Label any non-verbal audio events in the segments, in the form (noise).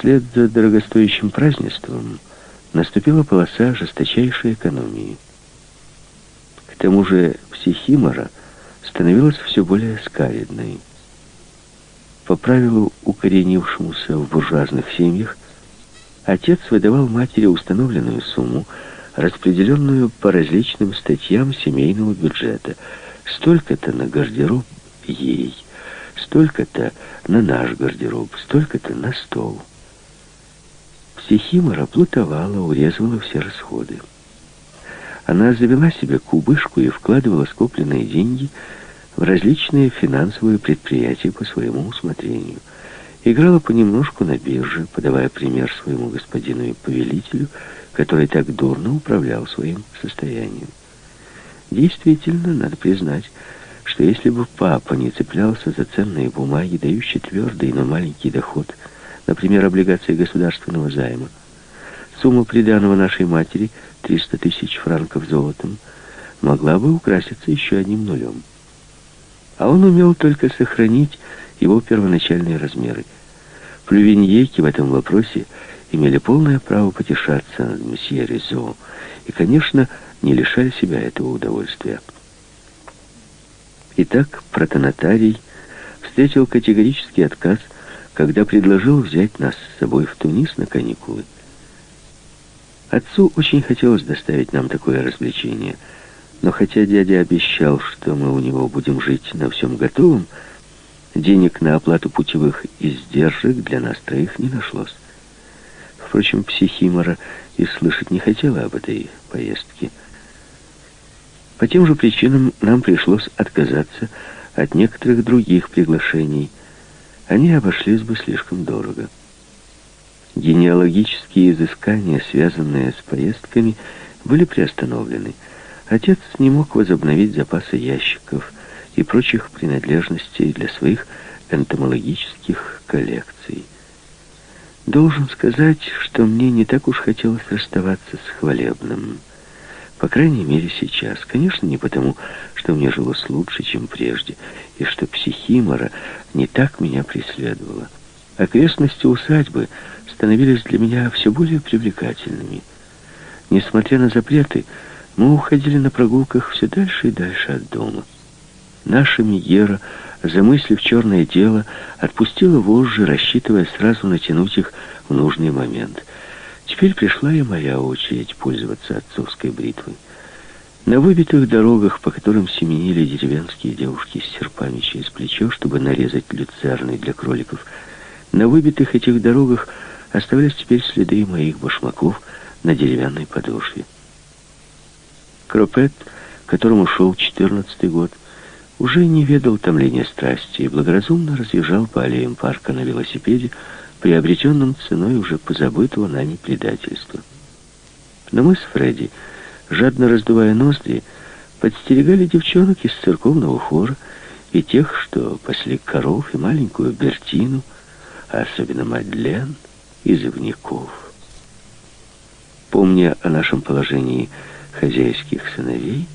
Вслед за дорогостоящим празднеством наступила полоса жесточайшей экономии. К тому же психимора становилась все более скаридной. По правилу, укоренившемуся в буржуазных семьях, отец выдавал матери установленную сумму, распределенную по различным статьям семейного бюджета. Столько-то на гардероб ей, столько-то на наш гардероб, столько-то на стол. Психимора плутовала, урезывала все расходы. Она завела себе кубышку и вкладывала скопленные деньги в различные финансовые предприятия по своему усмотрению. Играла понемножку на бирже, подавая пример своему господину и повелителю, который так дурно управлял своим состоянием. Действительно, надо признать, что если бы папа не цеплялся за ценные бумаги, дающие твердый, но маленький доход, например, облигации государственного займа, сумма приданного нашей матери, 300 тысяч франков золотом, могла бы украситься еще одним нулем а он умел только сохранить его первоначальные размеры. Плювиньеки в этом вопросе имели полное право потешаться над месье Резо и, конечно, не лишали себя этого удовольствия. Итак, протонотарий встретил категорический отказ, когда предложил взять нас с собой в Тунис на каникулы. Отцу очень хотелось доставить нам такое развлечение — но хотя дядя обещал, что мы у него будем жить на всем готовом, денег на оплату путевых издержек для нас троих не нашлось. Впрочем, психимора и слышать не хотела об этой поездке. По тем же причинам нам пришлось отказаться от некоторых других приглашений. Они обошлись бы слишком дорого. Генеалогические изыскания, связанные с поездками, были приостановлены. Отец не мог возобновить запасы ящиков и прочих принадлежностей для своих энтомологических коллекций. Должен сказать, что мне не так уж хотелось расставаться с хвалебным. По крайней мере, сейчас. Конечно, не потому, что мне жилось лучше, чем прежде, и что психимора не так меня преследовала. Окрестности усадьбы становились для меня все более привлекательными. Несмотря на запреты, мы уходили на прогулках все дальше и дальше от дома. Наша Мигера, замыслив черное дело, отпустила вожжи, рассчитывая сразу натянуть их в нужный момент. Теперь пришла и моя очередь пользоваться отцовской бритвой. На выбитых дорогах, по которым семенили деревенские девушки с серпами через плечо, чтобы нарезать люцерны для кроликов, на выбитых этих дорогах оставались теперь следы моих башмаков на деревянной подошве. Кропет, которому шел четырнадцатый год, уже не ведал томления страсти и благоразумно разъезжал по аллеям парка на велосипеде, приобретенном ценой уже позабытого нами предательства. Но мы с Фредди, жадно раздувая ноздри, подстерегали девчонок из церковного хора и тех, что пасли коров и маленькую Бертину, а особенно Мадлен из Ивников. Помня о нашем положении, хозяйских сыновей,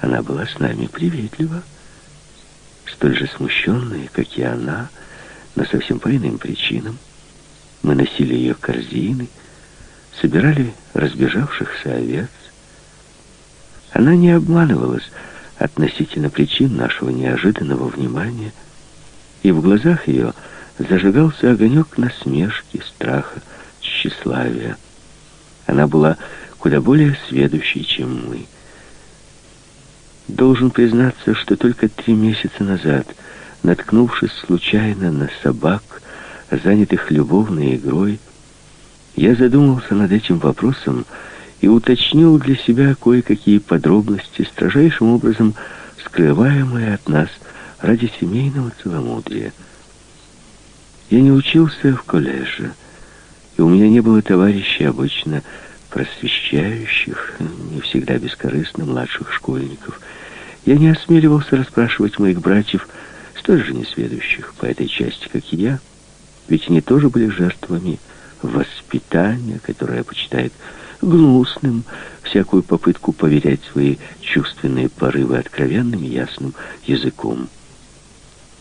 она была с нами приветлива, столь же смущенная, как и она, но совсем по иным причинам. Мы носили ее корзины, собирали разбежавшихся овец. Она не обманывалась относительно причин нашего неожиданного внимания, и в глазах ее зажигался огонек насмешки, страха, тщеславия. Она была куда более сведущий, чем мы. Должен признаться, что только три месяца назад, наткнувшись случайно на собак, занятых любовной игрой, я задумался над этим вопросом и уточнил для себя кое-какие подробности, строжайшим образом скрываемые от нас ради семейного целомудрия. Я не учился в колледже, и у меня не было товарищей обычно, просвещающих, не всегда бескорыстно младших школьников. Я не осмеливался расспрашивать моих братьев, столь же несведущих по этой части, как и я, ведь они тоже были жертвами воспитания, которое почитает гнусным всякую попытку поверять свои чувственные порывы откровенным ясным языком.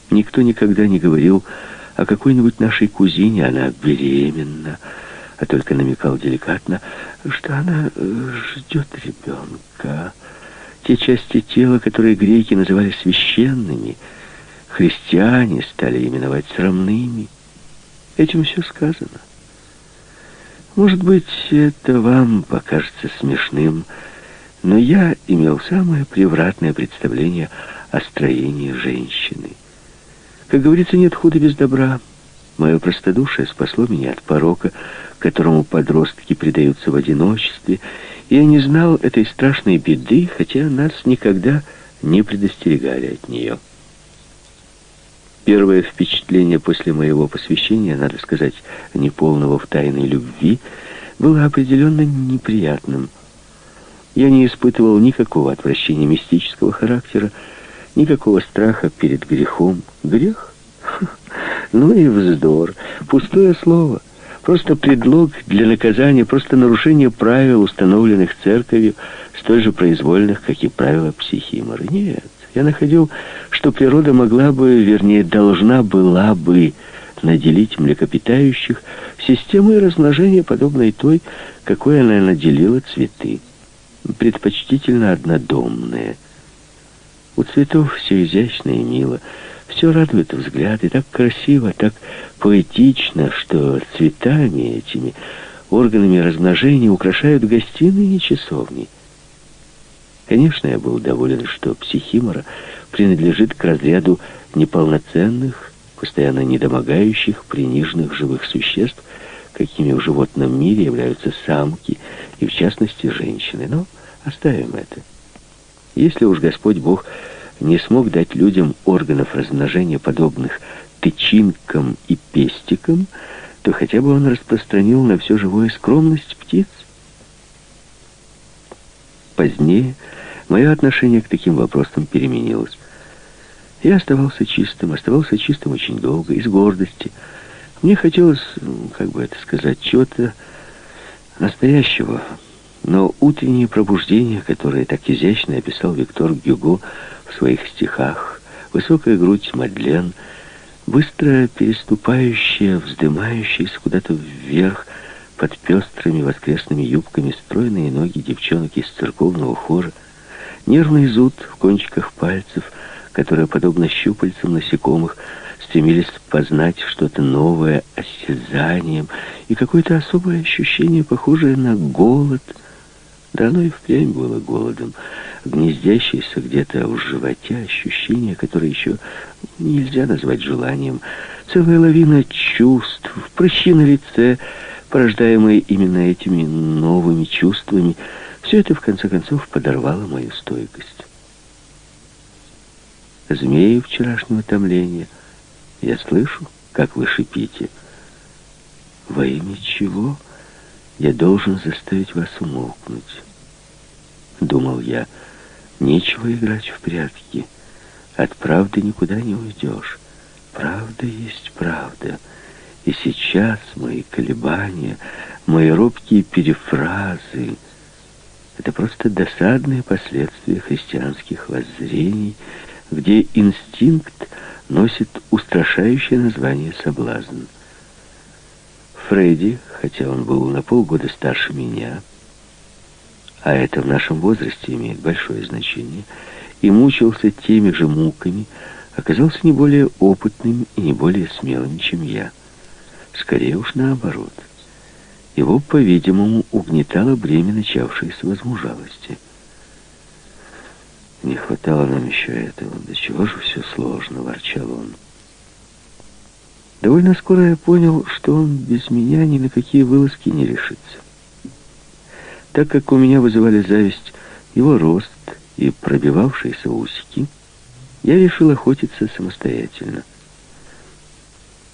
Никто никогда не говорил о какой-нибудь нашей кузине, она беременна, а только намекал деликатно, что она э, ждет ребенка. Те части тела, которые греки называли священными, христиане стали именовать срамными. Этим все сказано. Может быть, это вам покажется смешным, но я имел самое превратное представление о строении женщины. Как говорится, нет худа без добра. Мое простодушие спасло меня от порока, которому подростки предаются в одиночестве, я не знал этой страшной беды, хотя нас никогда не предостерегали от нее. Первое впечатление после моего посвящения, надо сказать, неполного в тайной любви, было определенно неприятным. Я не испытывал никакого отвращения мистического характера, никакого страха перед грехом. Грех? (laughs) Ну и вздор. Пустое слово. Просто предлог для наказания, просто нарушение правил, установленных церковью, столь же произвольных, как и правила психимора. Нет. Я находил, что природа могла бы, вернее, должна была бы наделить млекопитающих системой размножения, подобной той, какой она наделила цветы. Предпочтительно однодомные. У цветов все изящно и мило, все радует взгляд, и так красиво, так поэтично, что цветами этими, органами размножения украшают гостиные и часовни. Конечно, я был доволен, что психимора принадлежит к разряду неполноценных, постоянно недомогающих, приниженных живых существ, какими в животном мире являются самки и, в частности, женщины. Но оставим это. Если уж Господь Бог не смог дать людям органов размножения, подобных тычинкам и пестикам, то хотя бы он распространил на все живое скромность птиц. Позднее Мое отношение к таким вопросам переменилось. Я оставался чистым, оставался чистым очень долго, из гордости. Мне хотелось, как бы это сказать, чего-то настоящего. Но утреннее пробуждение, которое так изящно описал Виктор Гюго в своих стихах, высокая грудь Мадлен, быстро переступающая, вздымающаяся куда-то вверх, под пестрыми воскресными юбками стройные ноги девчонок из церковного хора, Нервный зуд в кончиках пальцев, которые, подобно щупальцам насекомых, стремились познать что-то новое осязанием, и какое-то особое ощущение, похожее на голод. Да оно и впрямь было голодом, гнездящееся где-то в животе ощущение, которое еще нельзя назвать желанием. Целая лавина чувств, прыщи на лице, порождаемые именно этими новыми чувствами, все это, в конце концов, подорвало мою стойкость. Змеи вчерашнего томления, я слышу, как вы шипите. Во имя чего я должен заставить вас умолкнуть? Думал я, нечего играть в прятки. От правды никуда не уйдешь. Правда есть правда. И сейчас мои колебания, мои робкие перефразы — это просто досадные последствия христианских воззрений, где инстинкт носит устрашающее название соблазн. Фредди, хотя он был на полгода старше меня, а это в нашем возрасте имеет большое значение, и мучился теми же муками, оказался не более опытным и не более смелым, чем я. Скорее уж наоборот — его, по-видимому, угнетало бремя начавшейся возмужалости. «Не хватало нам еще этого. До чего же все сложно?» — ворчал он. Довольно скоро я понял, что он без меня ни на какие вылазки не решится. Так как у меня вызывали зависть его рост и пробивавшиеся усики, я решил охотиться самостоятельно.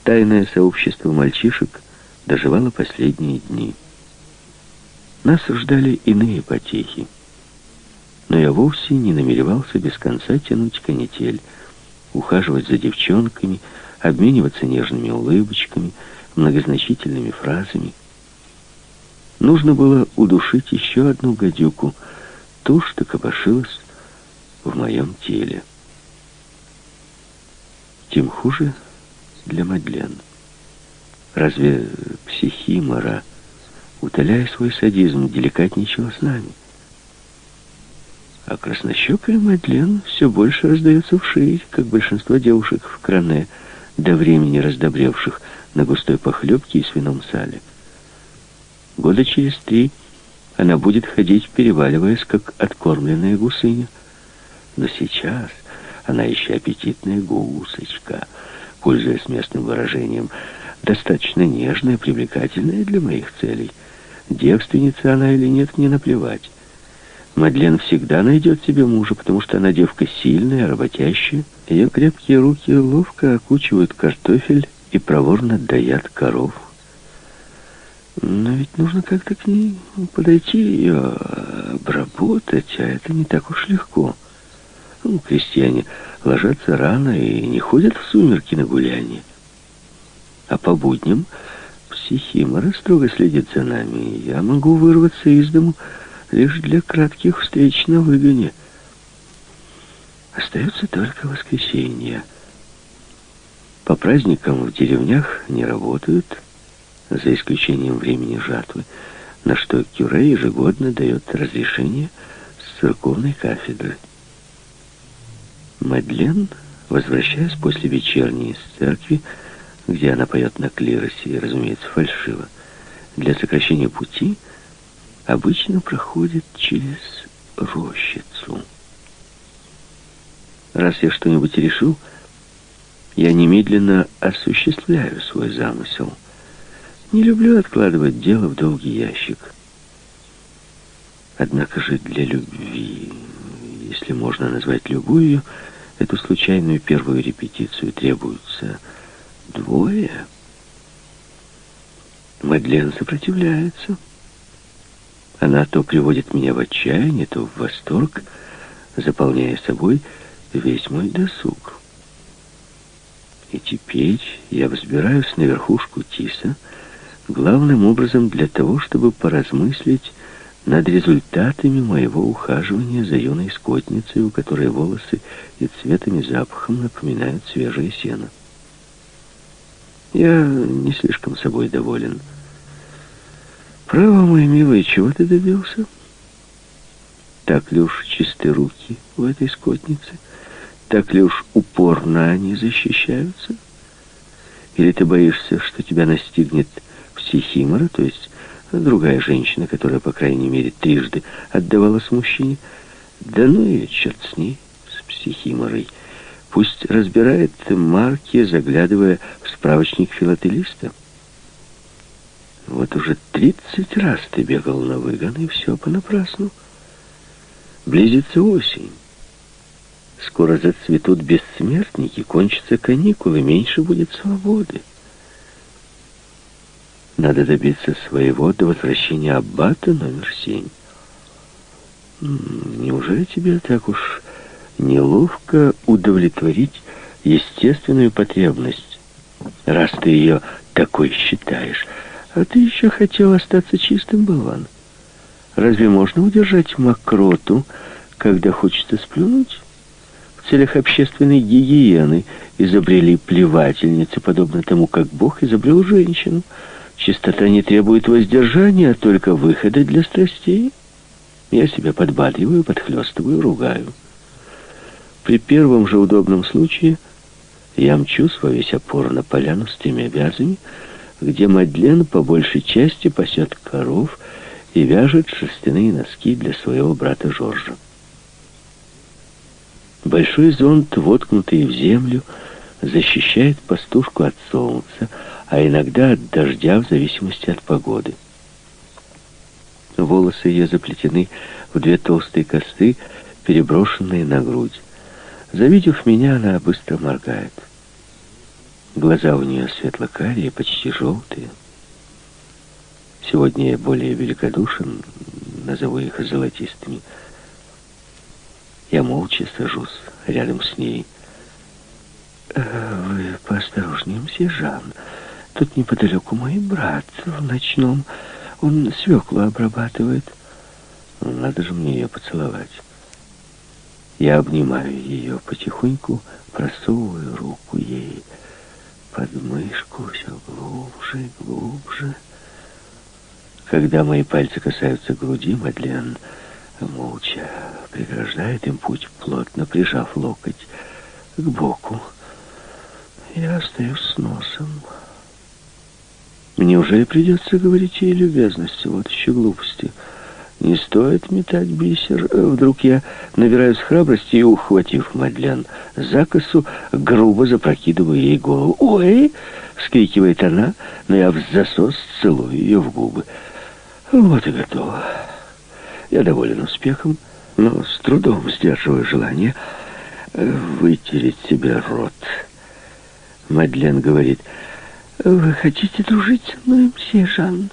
Тайное сообщество мальчишек — доживала последние дни. Нас ждали иные потехи. Но я вовсе не намеревался без конца тянуть канитель, ухаживать за девчонками, обмениваться нежными улыбочками, многозначительными фразами. Нужно было удушить еще одну гадюку, ту, что копошилась в моем теле. Тем хуже для Мадлен. Разве психимора, утоляя свой садизм, деликатничала с нами? А краснощекая Мадлен все больше раздается вширь, как большинство девушек в кране, до времени раздобревших на густой похлебке и свином сале. Года через три она будет ходить, переваливаясь, как откормленная гусыня. Но сейчас она еще аппетитная гусочка, пользуясь местным выражением, достаточно нежная, привлекательная для моих целей. Девственница она или нет, не наплевать. Мадлен всегда найдет себе мужа, потому что она девка сильная, работящая. Ее крепкие руки ловко окучивают картофель и проворно доят коров. Но ведь нужно как-то к ней подойти, ее обработать, а это не так уж легко. Крестьяне ложатся рано и не ходят в сумерки на гуляние. А по будням психимора строго следит за нами. Я могу вырваться из дому лишь для кратких встреч на выгоне. Остается только воскресенье. По праздникам в деревнях не работают, за исключением времени жатвы, на что Кюре ежегодно дает разрешение с церковной кафедры. Мадлен, возвращаясь после вечерней из церкви, где она поет на клиросе разумеется, фальшиво, для сокращения пути обычно проходит через рощицу. Раз я что-нибудь решил, я немедленно осуществляю свой замысел — не люблю откладывать дело в долгий ящик. Однако же для любви, если можно назвать любовью, эту случайную первую репетицию требуется двое. Мадлен сопротивляется. Она то приводит меня в отчаяние, то в восторг, заполняя собой весь мой досуг. И теперь я взбираюсь на верхушку тиса, главным образом для того, чтобы поразмыслить над результатами моего ухаживания за юной скотницей, у которой волосы и цветом и запахом напоминают свежее сено. Я не слишком собой доволен. Право, мой милый, чего ты добился? Так ли уж чисты руки у этой скотницы? Так ли уж упорно они защищаются? Или ты боишься, что тебя настигнет психимора, то есть другая женщина, которая, по крайней мере, трижды отдавалась мужчине. Да ну и черт с ней, с психиморой. Пусть разбирает марки, заглядывая в справочник филателиста. Вот уже тридцать раз ты бегал на выгон, и все понапрасну. Близится осень. Скоро зацветут бессмертники, кончатся каникулы, меньше будет свободы. Надо добиться своего до возвращения аббата номер семь. Неужели тебе так уж неловко удовлетворить естественную потребность, раз ты ее такой считаешь? А ты еще хотел остаться чистым, болван. Разве можно удержать мокроту, когда хочется сплюнуть? В целях общественной гигиены изобрели плевательницы, подобно тому, как Бог изобрел женщину — Чистота не требует воздержания, а только выхода для страстей. Я себя подбадриваю, подхлестываю, ругаю. При первом же удобном случае я мчусь во весь опор на поляну с тремя вязами, где Мадлен по большей части пасет коров и вяжет шерстяные носки для своего брата Жоржа. Большой зонт, воткнутый в землю, защищает пастушку от солнца, а иногда от дождя в зависимости от погоды. Волосы ее заплетены в две толстые косы, переброшенные на грудь. Завидев меня, она быстро моргает. Глаза у нее светло-карие, почти желтые. Сегодня я более великодушен, назову их золотистыми. Я молча сажусь рядом с ней. «Э, «Вы поосторожнее, мсье Жан», Тут неподалеку мой брат в ночном. Он свеклу обрабатывает. Ну, надо же мне ее поцеловать. Я обнимаю ее потихоньку, просовываю руку ей под мышку, все глубже и глубже. Когда мои пальцы касаются груди, Мадлен молча преграждает им путь, плотно прижав локоть к боку. Я остаюсь с носом. Мне уже и придется говорить ей любезности, вот еще глупости. Не стоит метать бисер. Вдруг я набираюсь храбрости и, ухватив Мадлен за косу, грубо запрокидываю ей голову. «Ой!» — вскрикивает она, но я в засос целую ее в губы. Вот и готово. Я доволен успехом, но с трудом сдерживаю желание вытереть себе рот. Мадлен говорит, «Вы хотите дружить со мной, мсье Жан?»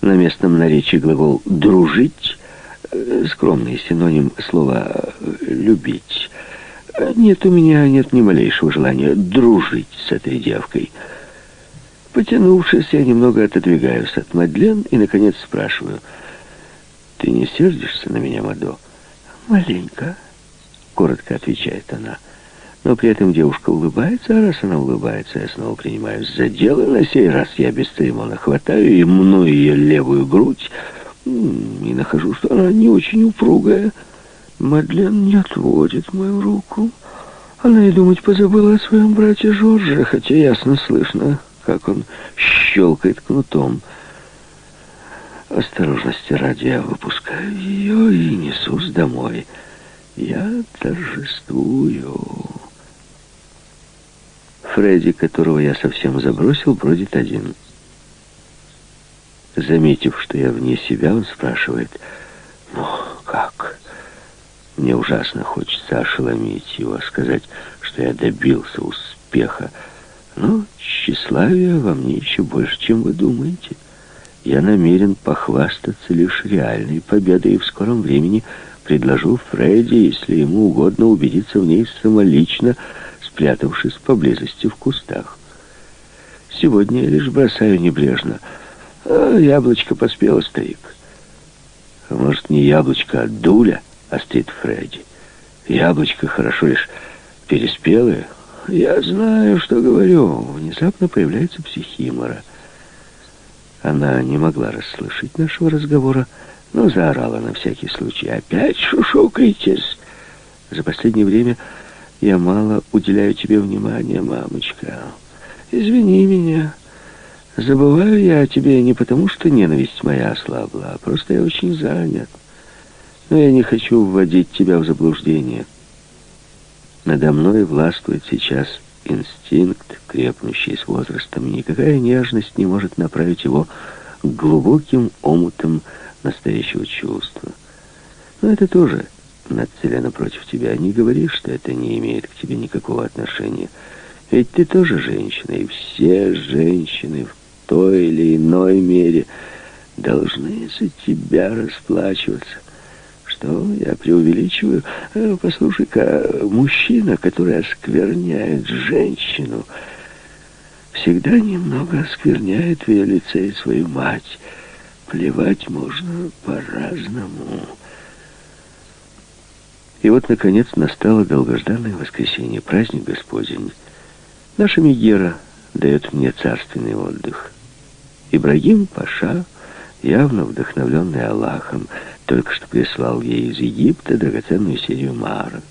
На местном наречии глагол «дружить» — скромный синоним слова «любить». Нет, у меня нет ни малейшего желания дружить с этой девкой. Потянувшись, я немного отодвигаюсь от Мадлен и, наконец, спрашиваю, «Ты не сердишься на меня, Мадо?» «Маленько», — коротко отвечает она. Но при этом девушка улыбается, а раз она улыбается, я снова принимаюсь за дело. На сей раз я без церемона хватаю и мну ее левую грудь, и нахожу, что она не очень упругая. Мадлен не отводит мою руку. Она и думать позабыла о своем брате Жорже, хотя ясно слышно, как он щелкает кнутом. Осторожности ради я выпускаю ее и несусь домой. Я торжествую. Фредди, которого я совсем забросил, бродит один. Заметив, что я вне себя, он спрашивает, «Ну, как?» Мне ужасно хочется ошеломить его, сказать, что я добился успеха. Но тщеславие во мне еще больше, чем вы думаете. Я намерен похвастаться лишь реальной победой и в скором времени предложу Фредди, если ему угодно убедиться в ней самолично, спрятавшись поблизости в кустах. Сегодня я лишь бросаю небрежно. А, яблочко поспело, старик. А может, не яблочко, а дуля, острит Фредди. Яблочко хорошо лишь переспелое. Я знаю, что говорю. Внезапно появляется психимора. Она не могла расслышать нашего разговора, но заорала на всякий случай. «Опять шушукаетесь!» За последнее время я мало уделяю тебе внимания, мамочка. Извини меня. Забываю я о тебе не потому, что ненависть моя ослабла, а просто я очень занят. Но я не хочу вводить тебя в заблуждение. Надо мной властвует сейчас инстинкт, крепнущий с возрастом, никакая нежность не может направить его к глубоким омутам настоящего чувства. Но это тоже нацелена против тебя. Не говори, что это не имеет к тебе никакого отношения. Ведь ты тоже женщина, и все женщины в той или иной мере должны за тебя расплачиваться. Что я преувеличиваю? Э, послушай-ка, мужчина, который оскверняет женщину, всегда немного оскверняет в ее лице и свою мать. Плевать можно по-разному. И вот, наконец, настало долгожданное воскресенье, праздник Господень. Наша Мегера дает мне царственный отдых. Ибрагим Паша, явно вдохновленный Аллахом, только что прислал ей из Египта драгоценную серию марок.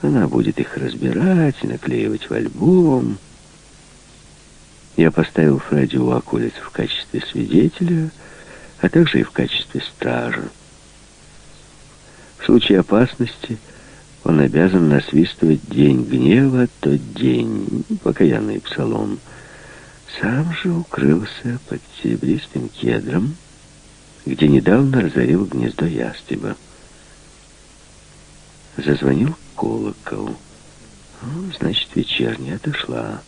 Она будет их разбирать и наклеивать в альбом. Я поставил Фредди у околиц в качестве свидетеля, а также и в качестве стража. В случае опасности он обязан насвистывать день гнева, тот день, покаянный псалом. Сам же укрылся под серебристым кедром, где недавно разорил гнездо ястреба. Зазвонил колокол. Ну, значит, вечерняя отошла.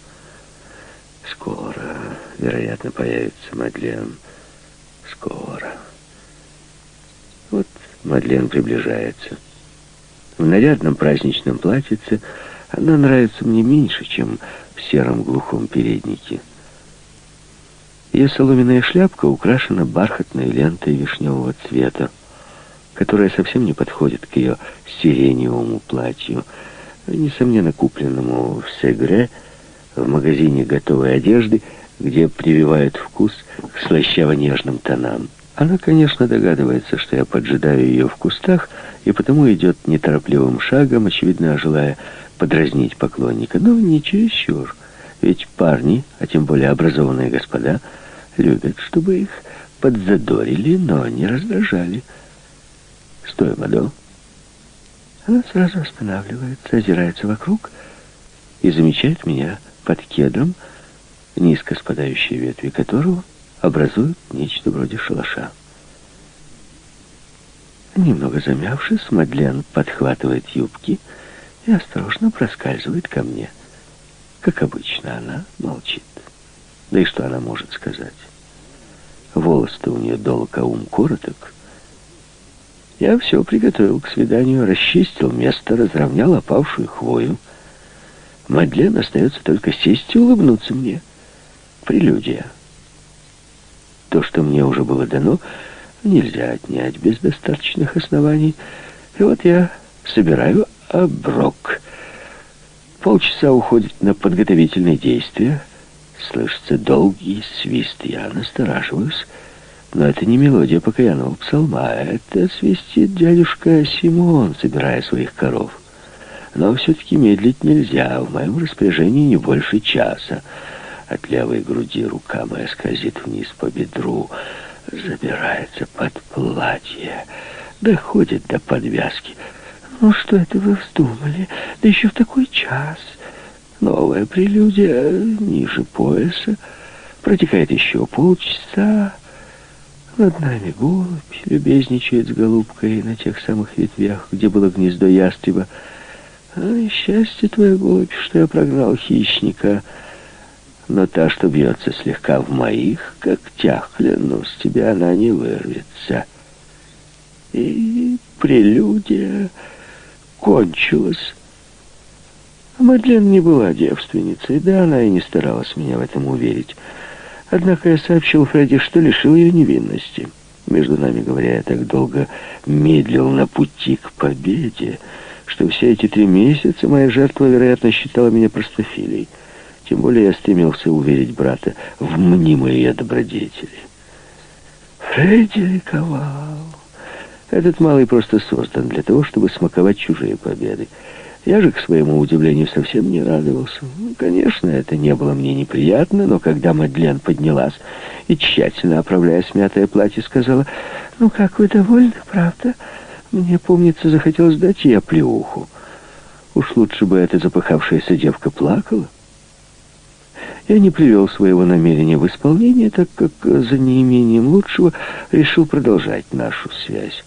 Скоро, вероятно, появится Мадлен. Скоро. Мадлен приближается. В нарядном праздничном платьице она нравится мне меньше, чем в сером глухом переднике. Ее соломенная шляпка украшена бархатной лентой вишневого цвета, которая совсем не подходит к ее сиреневому платью, несомненно купленному в Сегре в магазине готовой одежды, где прививают вкус к слащаво-нежным тонам. Она, конечно, догадывается, что я поджидаю ее в кустах, и потому идет неторопливым шагом, очевидно, желая подразнить поклонника, но не чересчур. Ведь парни, а тем более образованные господа, любят, чтобы их подзадорили, но не раздражали. «Стой, мадо!» Она сразу останавливается, озирается вокруг и замечает меня под кедром, низко спадающие ветви которого образуют нечто вроде шалаша. Немного замявшись, Мадлен подхватывает юбки и осторожно проскальзывает ко мне. Как обычно, она молчит. Да и что она может сказать? Волос-то у нее долг, а ум короток. Я все приготовил к свиданию, расчистил место, разровнял опавшую хвою. Мадлен остается только сесть и улыбнуться мне. Прелюдия. То, что мне уже было дано, нельзя отнять без достаточных оснований. И вот я собираю оброк. Полчаса уходит на подготовительные действия. Слышится долгий свист. Я настораживаюсь. Но это не мелодия покаянного псалма. Это свистит дядюшка Симон, собирая своих коров. Но все-таки медлить нельзя. В моем распоряжении не больше часа. От левой груди рука моя скользит вниз по бедру, забирается под платье, доходит до подвязки. Ну, что это вы вздумали? Да еще в такой час. Новая прелюдия ниже пояса. Протекает еще полчаса. Над нами голубь любезничает с голубкой на тех самых ветвях, где было гнездо ястреба. А счастье твое, голубь, что я прогнал хищника — но та, что бьется слегка в моих когтях, клянусь тебе, она не вырвется. И прелюдия кончилась. Мадлен не была девственницей, да она и не старалась меня в этом уверить. Однако я сообщил Фредди, что лишил ее невинности. Между нами говоря, я так долго медлил на пути к победе, что все эти три месяца моя жертва, вероятно, считала меня простофилей. Тем более я стремился уверить брата в мнимые добродетели. Фредди ликовал. Этот малый просто создан для того, чтобы смаковать чужие победы. Я же, к своему удивлению, совсем не радовался. Ну, конечно, это не было мне неприятно, но когда Мадлен поднялась и, тщательно оправляя смятое платье, сказала, «Ну как, вы довольны, правда? Мне, помнится, захотелось дать ей оплеуху. Уж лучше бы эта запыхавшаяся девка плакала». Я не привел своего намерения в исполнение, так как за неимением лучшего решил продолжать нашу связь.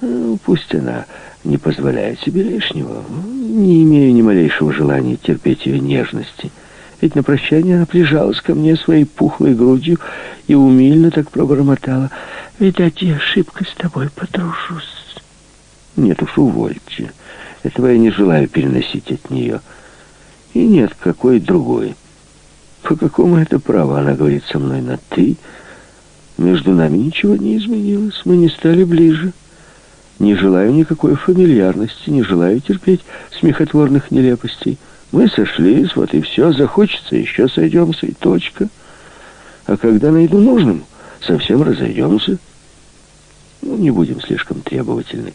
Ну, пусть она не позволяет себе лишнего. Не имею ни малейшего желания терпеть ее нежности. Ведь на прощание она прижалась ко мне своей пухлой грудью и умильно так пробормотала. «Видать, я ошибка с тобой подружусь». «Нет уж, увольте. Этого я не желаю переносить от нее. И нет какой другой». По какому это право она говорит со мной на «ты»? Между нами ничего не изменилось, мы не стали ближе. Не желаю никакой фамильярности, не желаю терпеть смехотворных нелепостей. Мы сошлись, вот и все, захочется, еще сойдемся, и точка. А когда найду нужным, совсем разойдемся. Ну, не будем слишком требовательны.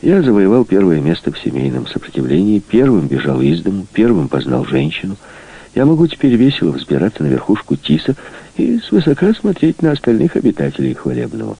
Я завоевал первое место в семейном сопротивлении, первым бежал из дому, первым познал женщину — я могу теперь весело взбираться на верхушку тиса и свысока смотреть на остальных обитателей хвалебного.